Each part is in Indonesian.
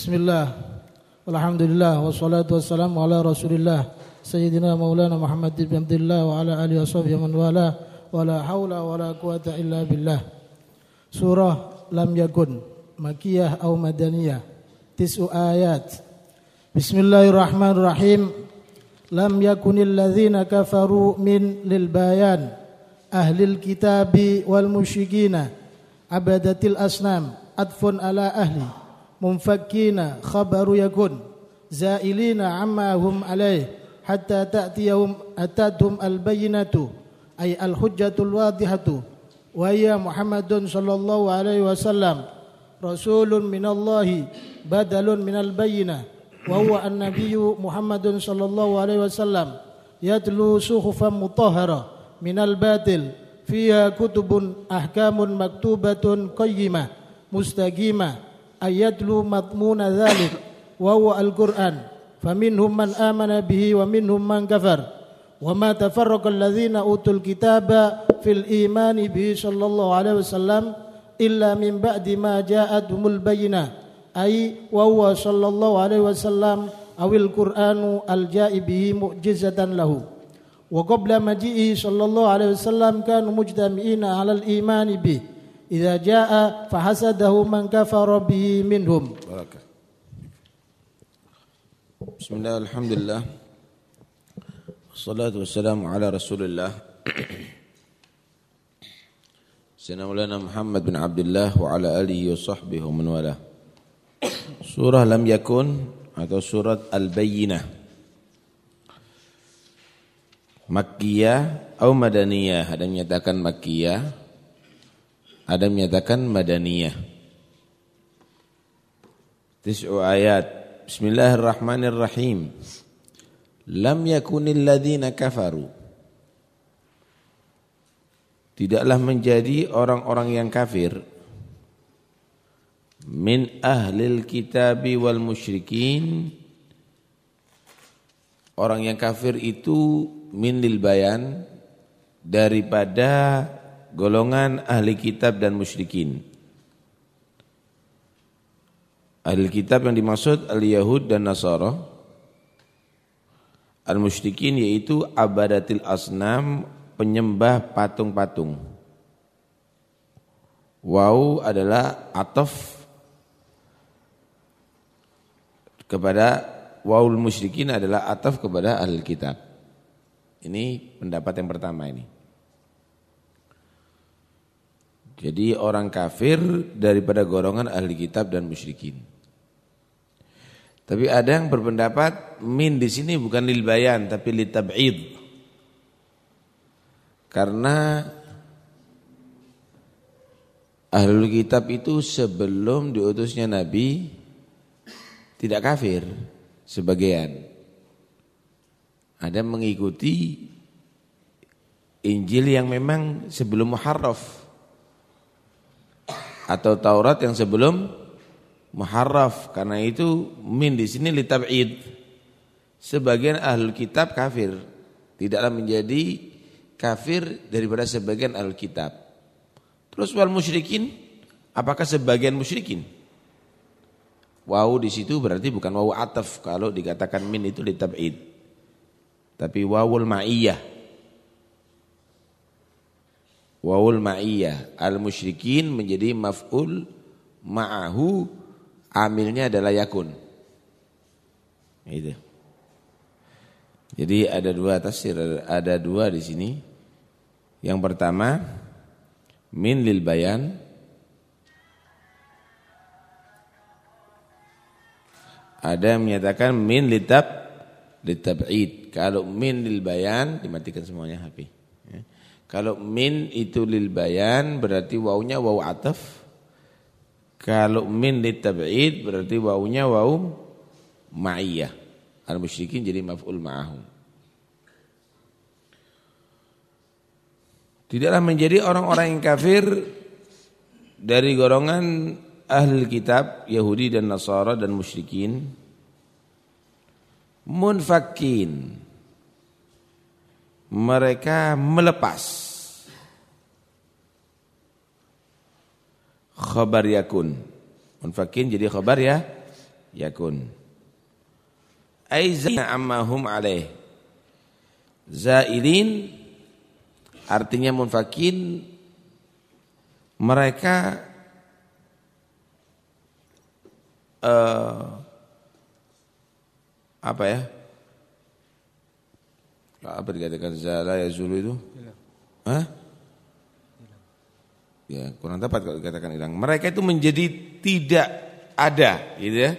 Bismillah. Alhamdulillah. Wassalatu wassalamu ala rasulillah. Sayyidina maulana Muhammad bin Abdullah Wa ala alihi wa sahbihi man wala. Wa la hawla wa la quwata illa billah. Surah Lam Yakun. Makiyah atau Madaniyah. Tis'u ayat. Bismillahirrahmanirrahim. Lam yakunil ladhina kafaru min lil bayan. Ahlil kitabi wal musyrikina Abadatil asnam. Adfun ala ahli munfakkina khabaru yakun zailina amma hum alaih hatta ta'tiyahum atadhum albayyinatu ay alhujjatul wadihatu wa hiya Muhammadun sallallahu alaihi wasallam rasulun minallahi badalun minal bayyinah wa huwa an-nabiyyu Muhammadun sallallahu alaihi wasallam yatlu suhufan mutahhara minal batil fiha kutubun ahkamun maktubatun qayyimah mustaqimah ayatlu matmuna dzalik wa huwa al-Qur'an faminhum man amana bihi wa minhum man kafar wa ma tafarraqa alladhina utul kitaba fil imani bihi sallallahu alaihi wasallam illa min ba'di ma ja'atuhumul bayyinah ay wa huwa sallallahu alaihi wasallam awil qur'anu al-ja'i bihi mu'jizatan lahu wa qabla maji'i sallallahu alaihi wasallam kanu mujtami'ina 'ala al-imani bihi idza jaa fahasadahu man kafara bihi minhum barakah Bismillah alhamdulillah Wassalatu wassalamu ala Rasulillah Sayyidina Maulana Muhammad bin Abdullah wa ala alihi wa sahbihi wa man wala Surah Lam Yakun atau surat Al-Bayyinah Makkiyah atau Madaniyah ada yang menyatakan Makkiyah ada menyatakan madaniyah. Tis'u ayat. Bismillahirrahmanirrahim. Lam yakunil ladhina kafaru. Tidaklah menjadi orang-orang yang kafir min ahlil kitabi wal musyrikin orang yang kafir itu min lil bayan daripada golongan ahli kitab dan musyrikin. Ahli kitab yang dimaksud al-Yahud dan Nasara. Al-musyrikin yaitu abadatil asnam, penyembah patung-patung. Wau adalah atof kepada waul musyrikin adalah atof kepada ahli kitab. Ini pendapat yang pertama ini. Jadi orang kafir daripada golongan ahli kitab dan musyrikin. Tapi ada yang berpendapat min di sini bukan lil bayan tapi li tab'id. Karena ahli kitab itu sebelum diutusnya nabi tidak kafir sebagian. Ada mengikuti Injil yang memang sebelum muharraf atau Taurat yang sebelum muharraf. Karena itu min di sini litab'id sebagian ahli kitab kafir. Tidaklah menjadi kafir daripada sebagian ahli kitab. Terus wal musyrikin apakah sebagian musyrikin? Wow di situ berarti bukan wow ataf. Kalau dikatakan min itu litab'id tapi wawul ma'iyah wawul ma'iyah. Al musyrikin menjadi maf'ul ma'ahu. Amilnya adalah yakun. Itu jadi ada dua tafsir ada dua di sini. Yang pertama min lil bayan. Ada yang menyatakan min litab litab'id kalau min lil bayan dimatikan semuanya HP kalau min itu lil bayan berarti wawunya waw ataf. Kalau min litab'id berarti wawunya waw ma'iyah. Al-musyrikin jadi maf'ul ma'ahum. Tidaklah menjadi orang-orang yang kafir dari golongan ahli kitab Yahudi dan Nasara dan musyrikin munfakin mereka melepas khabar yakun. Munfakin jadi khabar ya yakun. Aizana ammahum alaih. Zailin artinya munfakin mereka uh, apa ya? Apa dikatakan zala ya zulu itu? Hah? Ya, kurang tepat kalau dikatakan hilang. Mereka itu menjadi tidak ada, gitu ya.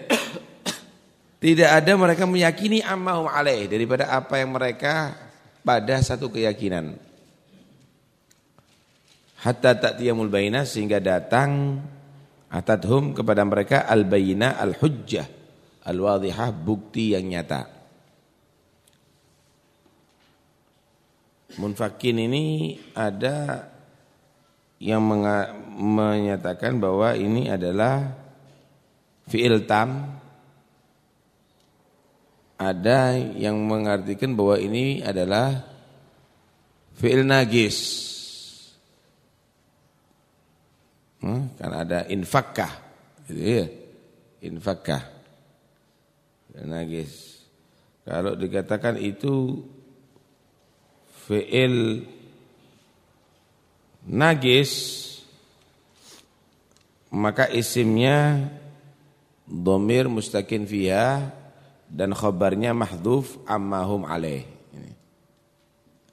Tidak ada mereka meyakini ammahum alaih daripada apa yang mereka pada satu keyakinan. Hatta ta'tiyamul bainah sehingga datang atathum kepada mereka al-bayyinah al-hujjah al-wadhihah bukti yang nyata. Munfakin ini ada yang menyatakan bahwa ini adalah fi'il tam. Ada yang mengartikan bahwa ini adalah fi'il nagis. Hmm, kan ada infakkah gitu ya. Infakkah. Nagis. Kalau dikatakan itu fi'il najis maka isimnya domir mustakin fiha dan khabarnya mahdhuf ammahum alaih.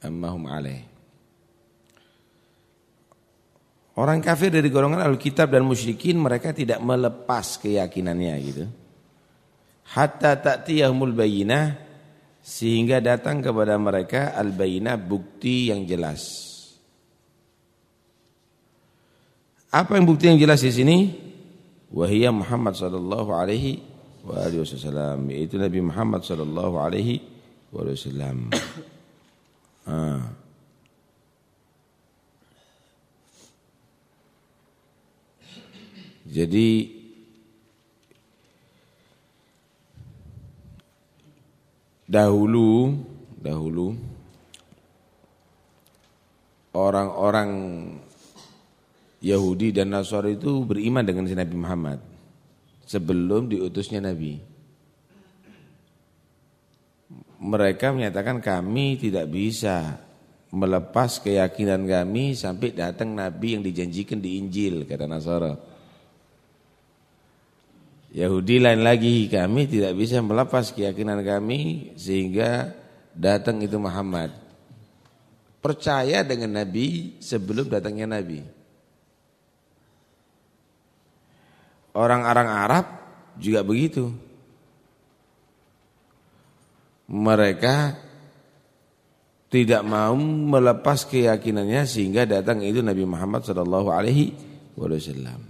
Ammahum alaih. Orang kafir dari golongan Alkitab dan musyrikin mereka tidak melepas keyakinannya gitu. Hatta ta'tiyahumul bayinah sehingga datang kepada mereka al-bayinah bukti yang jelas. Apa yang bukti yang jelas di sini? Wahiyah Muhammad sallallahu alaihi wa alihi wasallam yaitu Nabi Muhammad sallallahu alaihi wasallam. Ah. Jadi dahulu dahulu orang-orang Yahudi dan Nasrani itu beriman dengan si Nabi Muhammad sebelum diutusnya Nabi. Mereka menyatakan kami tidak bisa melepas keyakinan kami sampai datang Nabi yang dijanjikan di Injil kata Nasara. Yahudi lain lagi kami tidak bisa melepas keyakinan kami sehingga datang itu Muhammad. Percaya dengan Nabi sebelum datangnya Nabi. Orang-orang Arab juga begitu. Mereka tidak mau melepas keyakinannya sehingga datang itu Nabi Muhammad sallallahu alaihi wasallam.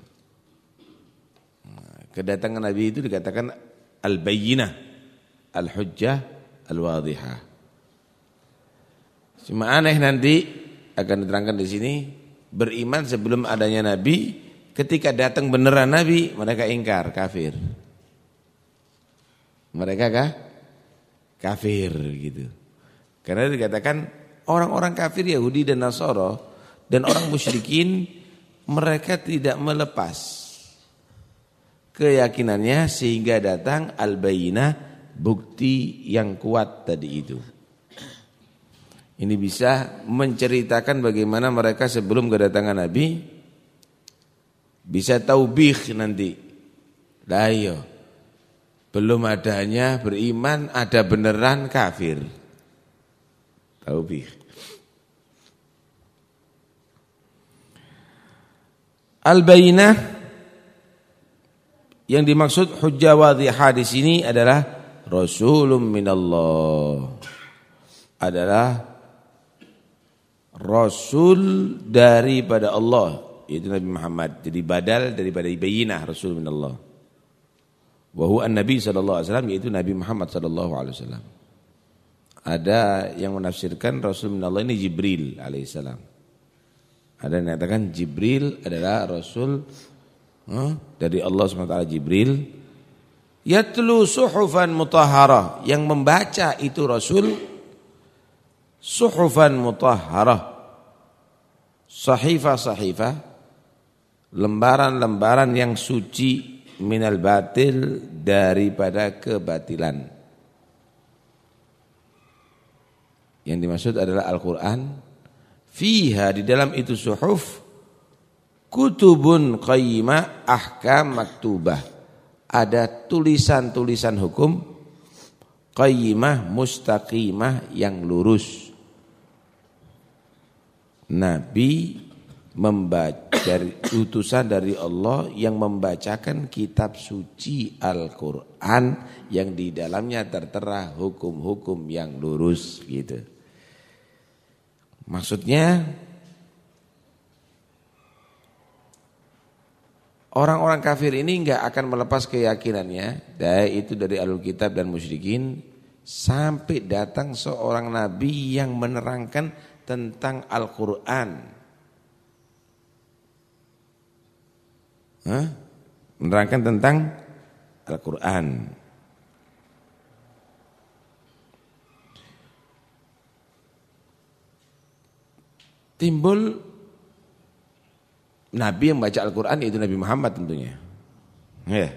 Kedatangan Nabi itu dikatakan al-bayyinah, al-hujjah, al-wadhihah. Cuma aneh nanti akan diterangkan di sini beriman sebelum adanya Nabi Ketika datang beneran Nabi, mereka ingkar, kafir. Mereka kah? Kafir gitu. Karena dikatakan orang-orang kafir Yahudi dan Nasoro dan orang musyrikin mereka tidak melepas keyakinannya sehingga datang al-bayinah bukti yang kuat tadi itu. Ini bisa menceritakan bagaimana mereka sebelum kedatangan Nabi bisa taubih nanti. Lah iya. Belum adanya beriman, ada beneran kafir. Taubih. Al-bayinah yang dimaksud hujjah wadhihah di adalah rasulun minallah. Adalah rasul daripada Allah yaitu Nabi Muhammad. Jadi badal daripada bayinah Rasul min Allah. Wa an-nabi sallallahu alaihi wasallam yaitu Nabi Muhammad sallallahu alaihi wasallam. Ada yang menafsirkan Rasul min Allah ini Jibril alaihissalam. Ada yang mengatakan Jibril adalah Rasul dari Allah SWT Jibril. Yatlu suhufan mutahharah. Yang membaca itu Rasul suhufan mutahharah. Sahifah-sahifah lembaran-lembaran yang suci minal batil daripada kebatilan. Yang dimaksud adalah Al-Qur'an fiha di dalam itu suhuf kutubun qayyimah ahkam maktubah. Ada tulisan-tulisan hukum qayyimah mustaqimah yang lurus. Nabi membaca utusan dari Allah yang membacakan kitab suci Al-Qur'an yang di dalamnya tertera hukum-hukum yang lurus gitu. Maksudnya orang-orang kafir ini enggak akan melepas keyakinannya. Dari itu dari alul kitab dan musyrikin. Sampai datang seorang nabi yang menerangkan tentang Al-Qur'an. Menerangkan tentang Al-Quran. Timbul Nabi yang baca Al-Quran itu Nabi Muhammad tentunya. Ya,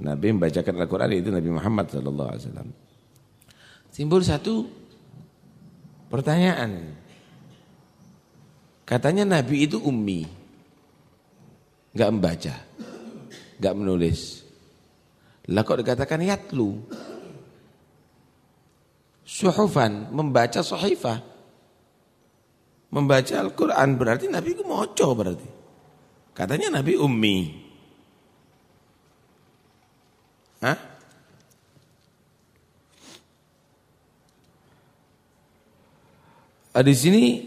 Nabi membacakan Al-Quran itu Nabi Muhammad Sallallahu Alaihi Wasallam. Timbul satu pertanyaan. Katanya Nabi itu ummi nggak membaca, nggak menulis. Lah kok dikatakan yatlu? Suhufan, membaca sahifah. Membaca Al-Quran berarti Nabi itu moco berarti. Katanya Nabi ummi. Hah? Ah, di sini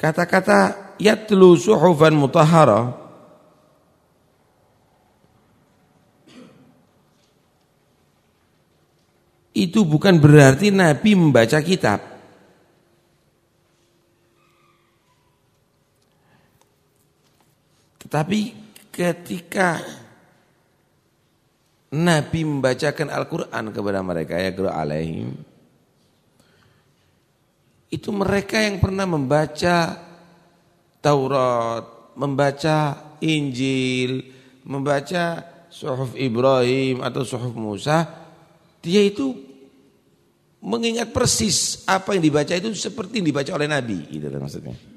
kata-kata yatlu suhufan mutahhara itu bukan berarti Nabi membaca kitab. Tetapi ketika Nabi membacakan Al-Quran kepada mereka ya alaihim itu mereka yang pernah membaca Taurat, membaca Injil, membaca Suhuf Ibrahim atau Suhuf Musa, dia itu mengingat persis apa yang dibaca itu seperti yang dibaca oleh Nabi, gitu maksudnya.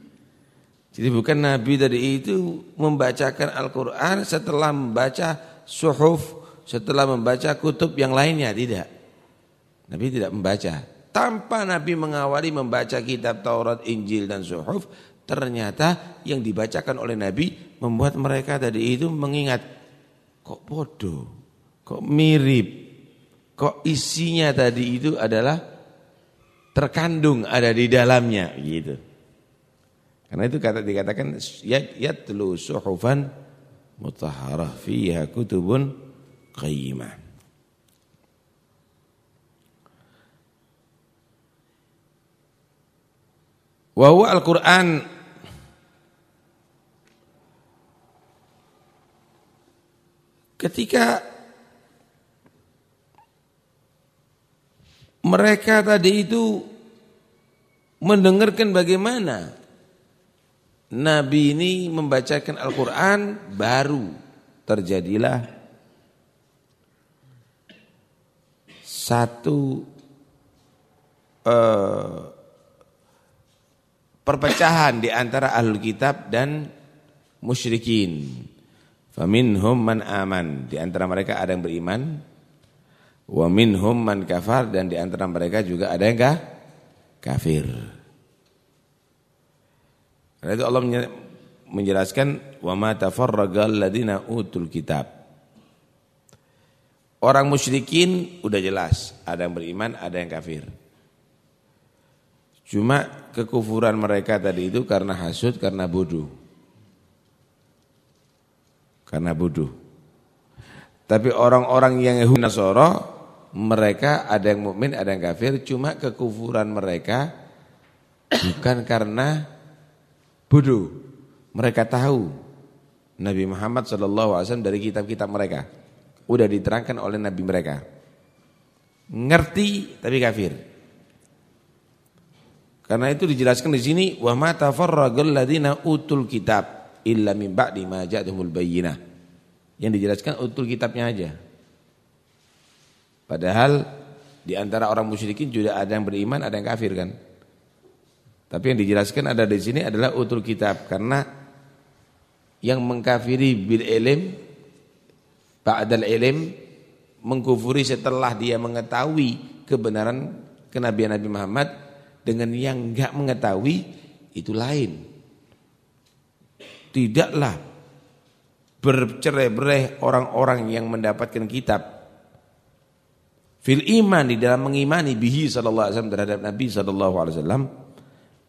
Jadi bukan Nabi tadi itu membacakan Al-Quran setelah membaca suhuf, setelah membaca kutub yang lainnya, tidak. Nabi tidak membaca. Tanpa Nabi mengawali membaca kitab Taurat, Injil dan suhuf, Ternyata yang dibacakan oleh Nabi membuat mereka tadi itu mengingat kok bodoh, kok mirip, kok isinya tadi itu adalah terkandung ada di dalamnya gitu. Karena itu kata dikatakan yatlu suhufan mutahharah fiha kutubun qayyimah. Wa al-Qur'an Ketika mereka tadi itu mendengarkan bagaimana Nabi ini membacakan Al-Quran baru terjadilah satu uh, perpecahan di antara ahlul kitab dan musyrikin. Faminhum man aman, di antara mereka ada yang beriman. Wa minhum man kafar dan di antara mereka juga ada yang kafir. Karena itu Allah menjelaskan wa ma tafarragal ladina utul kitab. Orang musyrikin udah jelas, ada yang beriman, ada yang kafir. Cuma kekufuran mereka tadi itu karena hasud, karena bodoh karena bodoh. Tapi orang-orang yang Yahudi Nasoro mereka ada yang mukmin, ada yang kafir, cuma kekufuran mereka bukan karena bodoh. Mereka tahu Nabi Muhammad SAW dari kitab-kitab mereka. Udah diterangkan oleh Nabi mereka. Ngerti tapi kafir. Karena itu dijelaskan di sini wa ma ladina utul kitab illa min ba'di ma bayyinah. Yang dijelaskan utul kitabnya aja. Padahal di antara orang musyrikin juga ada yang beriman, ada yang kafir kan. Tapi yang dijelaskan ada di sini adalah utul kitab karena yang mengkafiri bil ilm ba'dal ilm mengkufuri setelah dia mengetahui kebenaran kenabian Nabi Muhammad dengan yang enggak mengetahui itu lain. Tidaklah bercerai-berai orang-orang yang mendapatkan kitab fil iman di dalam mengimani bihi sallallahu alaihi wasallam terhadap Nabi sallallahu alaihi wasallam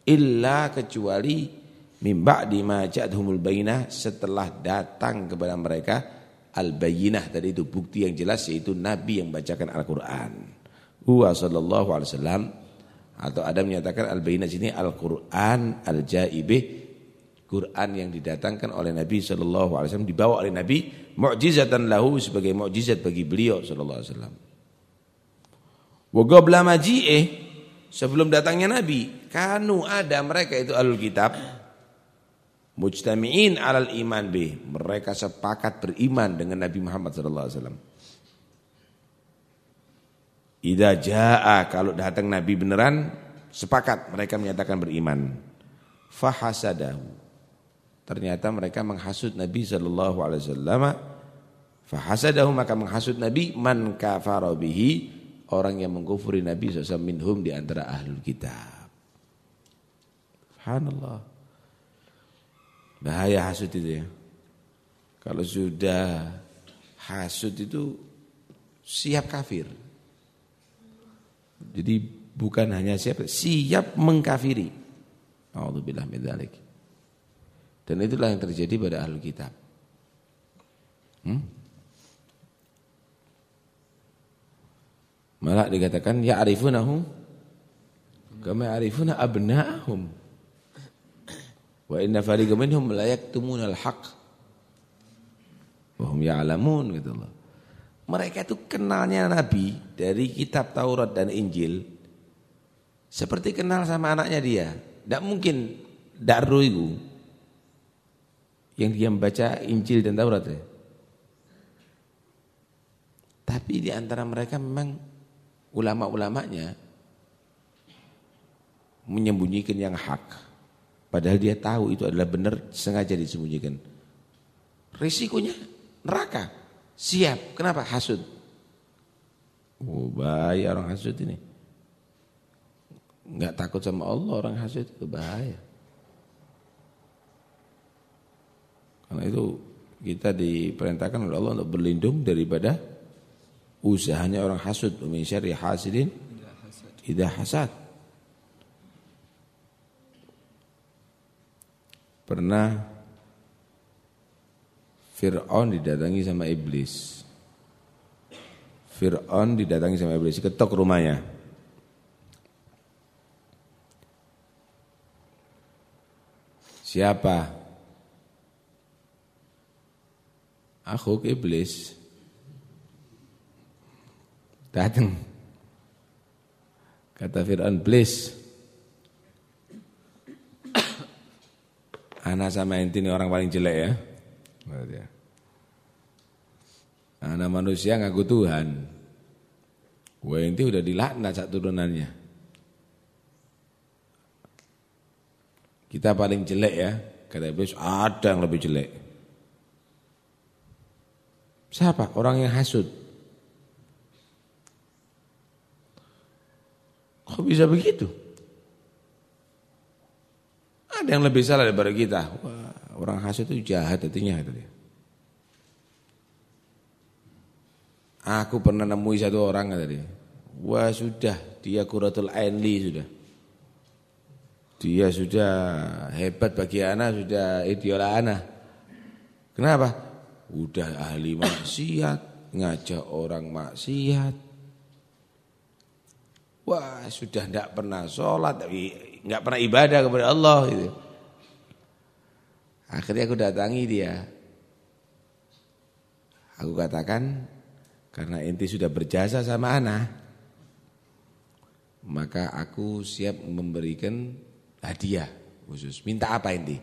illa kecuali mim ba'di ma ja'atuhumul bayyinah setelah datang kepada mereka al bayyinah tadi itu bukti yang jelas yaitu nabi yang bacakan Al-Qur'an. Huwa sallallahu alaihi wasallam atau ada menyatakan al bayyinah sini Al-Qur'an al-jaibih Quran yang didatangkan oleh Nabi sallallahu alaihi wasallam dibawa oleh Nabi mukjizatan lahu sebagai mukjizat bagi beliau sallallahu alaihi wasallam. Wa qabla sebelum datangnya Nabi kanu ada mereka itu alul kitab mujtami'in alal iman bih. Mereka sepakat beriman dengan Nabi Muhammad sallallahu alaihi wasallam. Idza jaa kalau datang Nabi beneran sepakat mereka menyatakan beriman. Fahasadahu. Ternyata mereka menghasut Nabi sallallahu alaihi wasallam. Fahasadahu maka menghasut Nabi man kafara bihi orang yang mengkufuri Nabi SAW minhum di antara ahlul kitab. Subhanallah. Bahaya hasut itu ya. Kalau sudah hasut itu siap kafir. Jadi bukan hanya siap, siap mengkafiri. Alhamdulillah min. Dan itulah yang terjadi pada ahli kitab. Hmm? Malah dikatakan ya arifunahu kama arifuna abna'ahum. Wa inna fariqam minhum la yaktumunal haqq. Wa hum ya'lamun gitu Allah. Mereka itu kenalnya Nabi dari kitab Taurat dan Injil seperti kenal sama anaknya dia. Tidak mungkin daru itu yang dia membaca Injil dan Taurat ya. Tapi di antara mereka memang ulama-ulamanya menyembunyikan yang hak. Padahal dia tahu itu adalah benar sengaja disembunyikan. Risikonya neraka. Siap. Kenapa? Hasud. Oh bahaya orang hasud ini. Enggak takut sama Allah orang hasud itu bahaya. Karena itu kita diperintahkan oleh Allah untuk berlindung daripada usahanya orang hasud. Min syarri hasidin tidak hasad. Pernah Fir'aun didatangi sama iblis. Fir'aun didatangi sama iblis, ketok rumahnya. Siapa? Aku iblis. Datang. Kata Fir'aun, please Anak sama enti ini orang paling jelek ya. Anak manusia ngaku Tuhan. Gue enti udah dilaknat sak turunannya. Kita paling jelek ya. Kata Iblis ada yang lebih jelek. Siapa? Orang yang hasut. Kok bisa begitu? Ada yang lebih salah daripada kita. Wah, orang hasut itu jahat hatinya. Aku pernah nemui satu orang kata dia. Wah sudah, dia kuratul ainli sudah. Dia sudah hebat bagi anak, sudah idola anak. Kenapa? Udah ahli maksiat, ngajak orang maksiat. Wah sudah tidak pernah sholat, tapi nggak pernah ibadah kepada Allah gitu. Akhirnya aku datangi dia. Aku katakan karena inti sudah berjasa sama anak, maka aku siap memberikan hadiah khusus. Minta apa inti?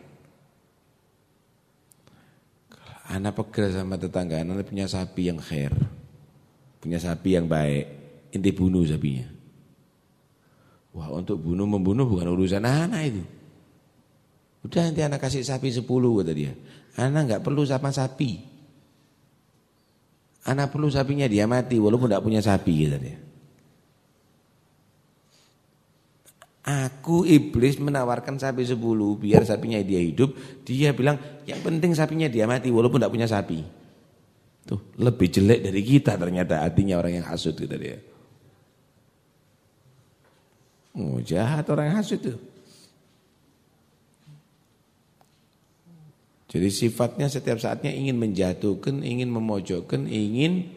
Anak pegel sama tetangga, anak punya sapi yang khair. Punya sapi yang baik. Inti bunuh sapinya. Wah untuk bunuh membunuh bukan urusan anak itu. Udah nanti anak kasih sapi sepuluh kata dia. Anak nggak perlu sama sapi. Anak perlu sapinya dia mati walaupun tidak punya sapi kata dia. Aku iblis menawarkan sapi sepuluh biar sapinya dia hidup. Dia bilang yang penting sapinya dia mati walaupun tidak punya sapi. Tuh lebih jelek dari kita ternyata hatinya orang yang hasut gitu dia. Oh jahat orang hasut tuh. Jadi sifatnya setiap saatnya ingin menjatuhkan, ingin memojokkan, ingin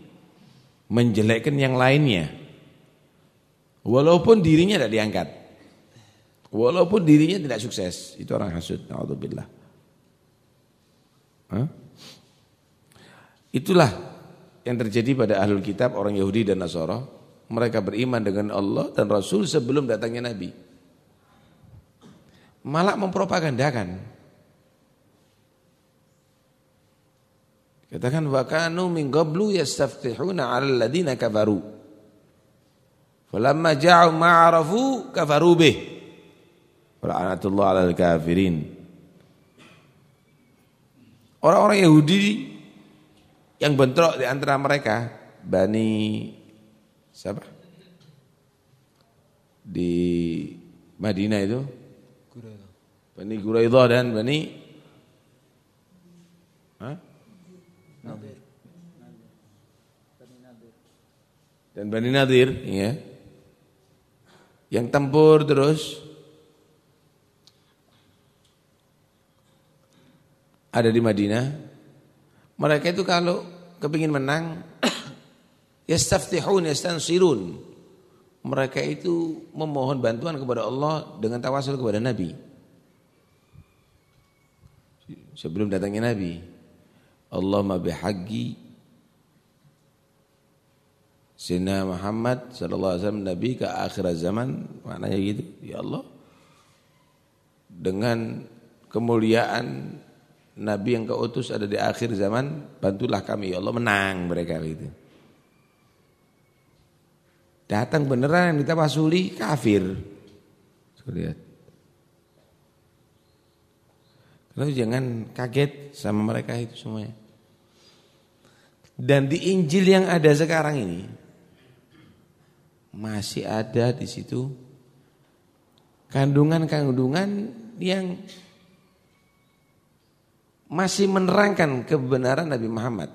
menjelekkan yang lainnya. Walaupun dirinya tidak diangkat. Walaupun dirinya tidak sukses, itu orang hasud. Alhamdulillah. Itulah yang terjadi pada ahlul kitab orang Yahudi dan Nasara. Mereka beriman dengan Allah dan Rasul sebelum datangnya Nabi. Malah mempropagandakan. Katakan wa kanu min qablu yastaftihuna 'alal ladina kafaru. Falamma ja'u ma'arafu kafaru bih. La'natullah 'alal kafirin. Orang-orang Yahudi yang bentrok di antara mereka Bani siapa? Di Madinah itu Bani Quraidah dan Bani Hah? Dan Bani Nadir ya. Yang tempur terus ada di Madinah, mereka itu kalau kepingin menang, yastaftihun yastansirun. Mereka itu memohon bantuan kepada Allah dengan tawasul kepada Nabi. Sebelum datangnya Nabi. Allahumma bihaqqi Sina Muhammad sallallahu alaihi wasallam nabi ke akhir zaman maknanya gitu ya Allah dengan kemuliaan Nabi yang kau utus ada di akhir zaman, bantulah kami ya Allah menang mereka itu. Datang beneran yang ditawasuli kafir. Lihat. Lalu jangan kaget sama mereka itu semuanya. Dan di Injil yang ada sekarang ini masih ada di situ kandungan-kandungan yang masih menerangkan kebenaran Nabi Muhammad.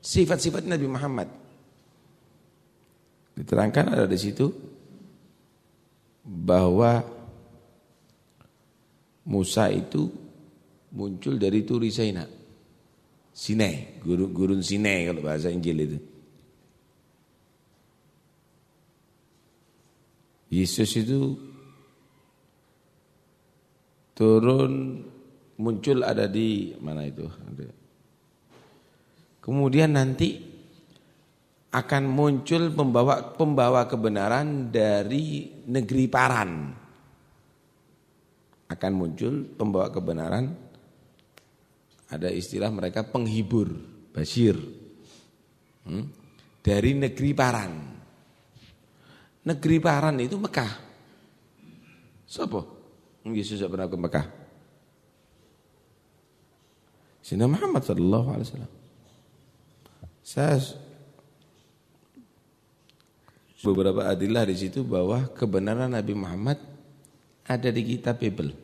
Sifat-sifat Nabi Muhammad. Diterangkan ada di situ bahwa Musa itu muncul dari Turi Saina. Sinai, gurun, gurun Sinai kalau bahasa Injil itu. Yesus itu turun muncul ada di mana itu? Kemudian nanti akan muncul pembawa pembawa kebenaran dari negeri Paran. Akan muncul pembawa kebenaran ada istilah mereka penghibur, basir. Hmm? Dari negeri Paran. Negeri Paran itu Mekah. Siapa? Yesus pernah ke Mekah. Sina Muhammad sallallahu alaihi wasallam. Saya beberapa adilah di situ bahwa kebenaran Nabi Muhammad ada di kitab Bible.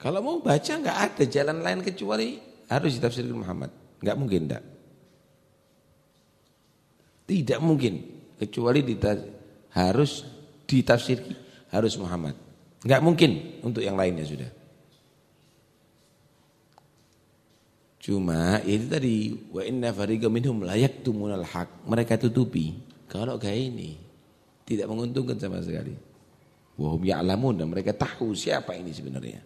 Kalau mau baca nggak ada jalan lain kecuali harus ditafsirkan Muhammad. Nggak mungkin enggak. Tidak mungkin kecuali harus ditafsirkan harus Muhammad. Nggak mungkin untuk yang lainnya sudah. Cuma itu tadi wa inna fariqa minhum la yaktumunal haq. Mereka tutupi. Kalau kayak ini tidak menguntungkan sama sekali. Wa hum ya'lamun dan mereka tahu siapa ini sebenarnya.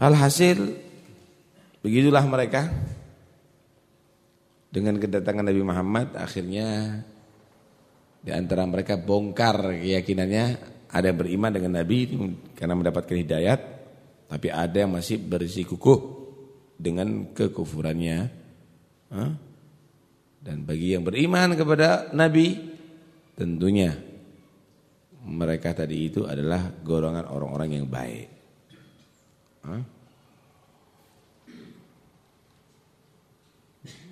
Alhasil begitulah mereka dengan kedatangan Nabi Muhammad akhirnya di antara mereka bongkar keyakinannya Ada yang beriman dengan Nabi karena mendapatkan hidayat, tapi ada yang masih bersikukuh dengan kekufurannya. Dan bagi yang beriman kepada Nabi, tentunya mereka tadi itu adalah golongan orang-orang yang baik.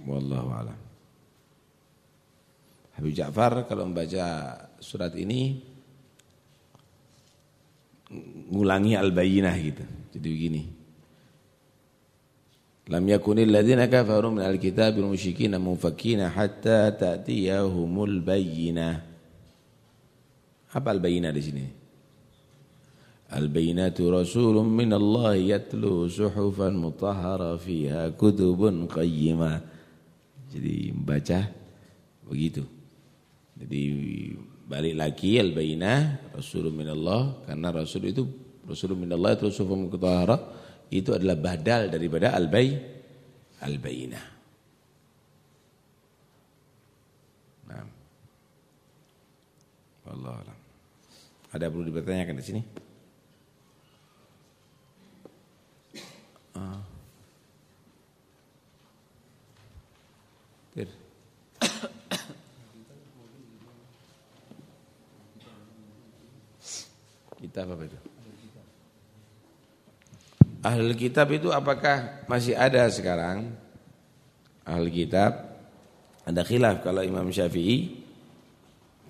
Wallahu a'lam. Habib Ja'far kalau membaca surat ini ngulangi al-bayyinah gitu. Jadi begini. Lam yakunil ladzina kafaru min al-kitabi hatta ta'tiyahumul bayyinah. Apa al-bayyinah di sini? Al-bayyinatu rasulun min Allah yatlu suhufan mutahhara fiha kutubun qayyimah. Jadi membaca begitu. Jadi balik lagi al-bayyinah rasulun min Allah karena rasul itu rasulun min Allah itu suhufan mutahhara itu adalah badal daripada al-bay al-bayyinah. Nah. Allah alam. Ada perlu dipertanyakan di sini? Ah. Kita apa itu? Ahli kitab itu apakah masih ada sekarang? Ahli kitab ada khilaf kalau Imam Syafi'i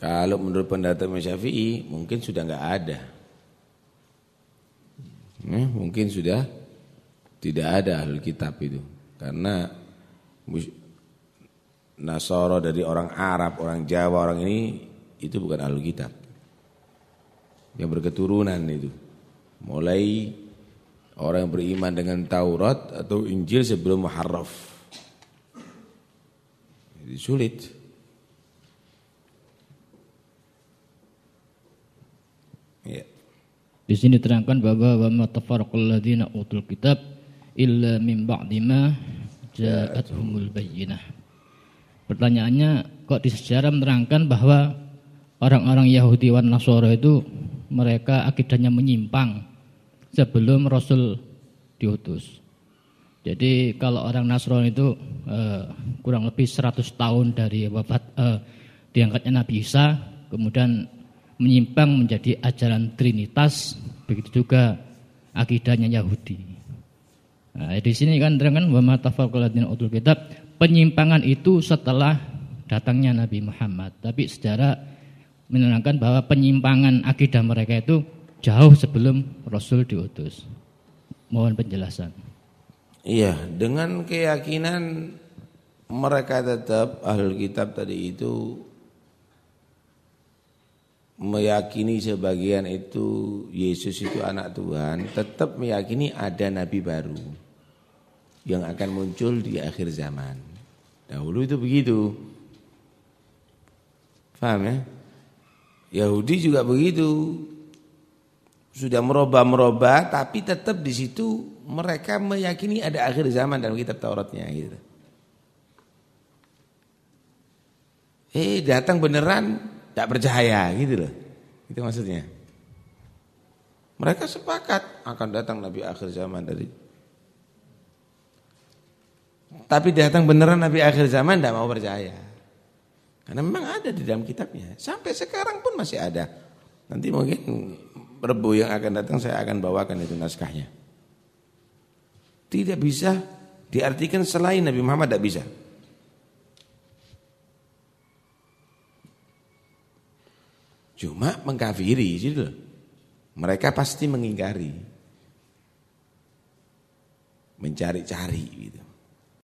kalau menurut pendapat Imam Syafi'i mungkin sudah enggak ada. Hmm, mungkin sudah tidak ada ahli kitab itu karena Nasoro dari orang Arab, orang Jawa, orang ini itu bukan ahli kitab. Yang berketurunan itu. Mulai Orang yang beriman dengan Taurat atau Injil sebelum Muharraf. Jadi sulit. Ya. Di sini terangkan bahwa wa ma tafarraqal ladzina utul kitab illa min ba'di ma ja'atuhumul bayyinah. Pertanyaannya kok di sejarah menerangkan bahwa orang-orang Yahudi wan Nasara itu mereka akidahnya menyimpang sebelum Rasul diutus. Jadi kalau orang Nasrani itu uh, kurang lebih 100 tahun dari wafat uh, diangkatnya Nabi Isa, kemudian menyimpang menjadi ajaran Trinitas, begitu juga akidahnya Yahudi. Nah, di sini kan terangkan bahwa matafaqalatin utul kitab, penyimpangan itu setelah datangnya Nabi Muhammad. Tapi sejarah menerangkan bahwa penyimpangan akidah mereka itu jauh sebelum Rasul diutus. Mohon penjelasan. Iya, dengan keyakinan mereka tetap ahlul kitab tadi itu meyakini sebagian itu Yesus itu anak Tuhan, tetap meyakini ada nabi baru yang akan muncul di akhir zaman. Dahulu itu begitu. Paham ya? Yahudi juga begitu sudah merubah-merubah tapi tetap di situ mereka meyakini ada akhir zaman dalam kitab Tauratnya gitu. Eh datang beneran tak percaya gitu loh. Itu maksudnya. Mereka sepakat akan datang Nabi akhir zaman dari tapi datang beneran Nabi akhir zaman tidak mau percaya. Karena memang ada di dalam kitabnya. Sampai sekarang pun masih ada. Nanti mungkin Rebu yang akan datang saya akan bawakan itu naskahnya. Tidak bisa diartikan selain Nabi Muhammad tidak bisa. Cuma mengkafiri gitu. Mereka pasti mengingkari. Mencari-cari gitu.